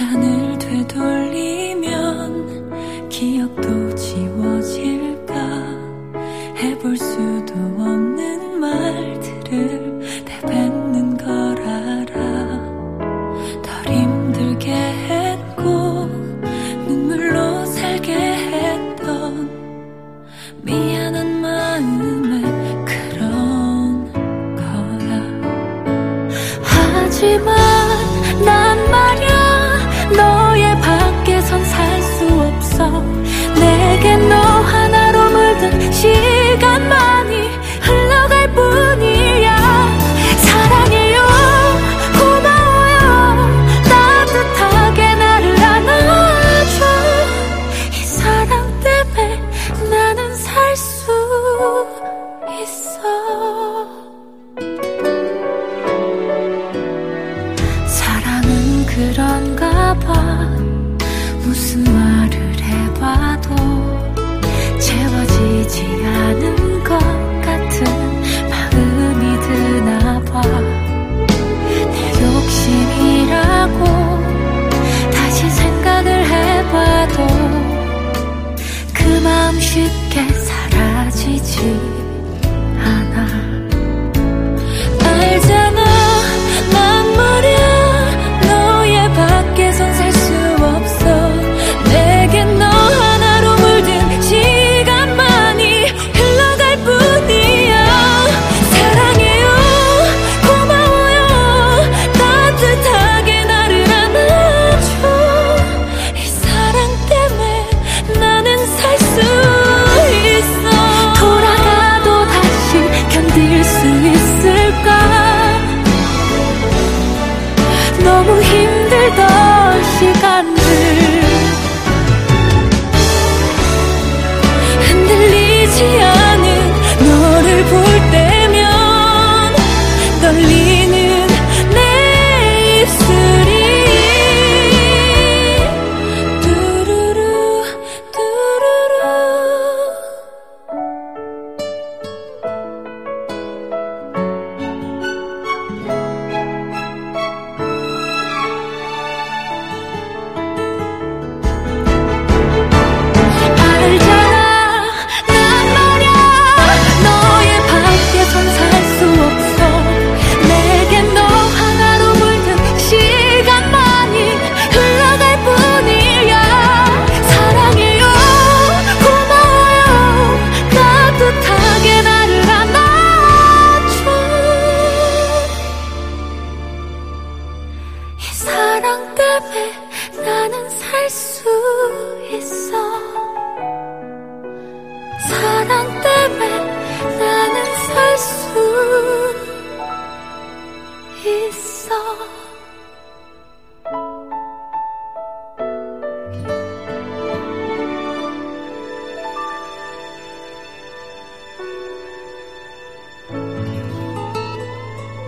시간을 되돌리면 기억도 지워질까? 해볼 수도 없는 말들을 내뱉는 걸 알아. 덜 힘들게 했고 눈물로 살게 했던 미안한 마음에 그런 거야. 하지만 그런가 봐. 무슨 말을 해봐도 채워지지 않은 것 같은 마음이 드나 봐내 욕심이라고 다시 생각을 해봐도 그 마음 쉽게 愛しかない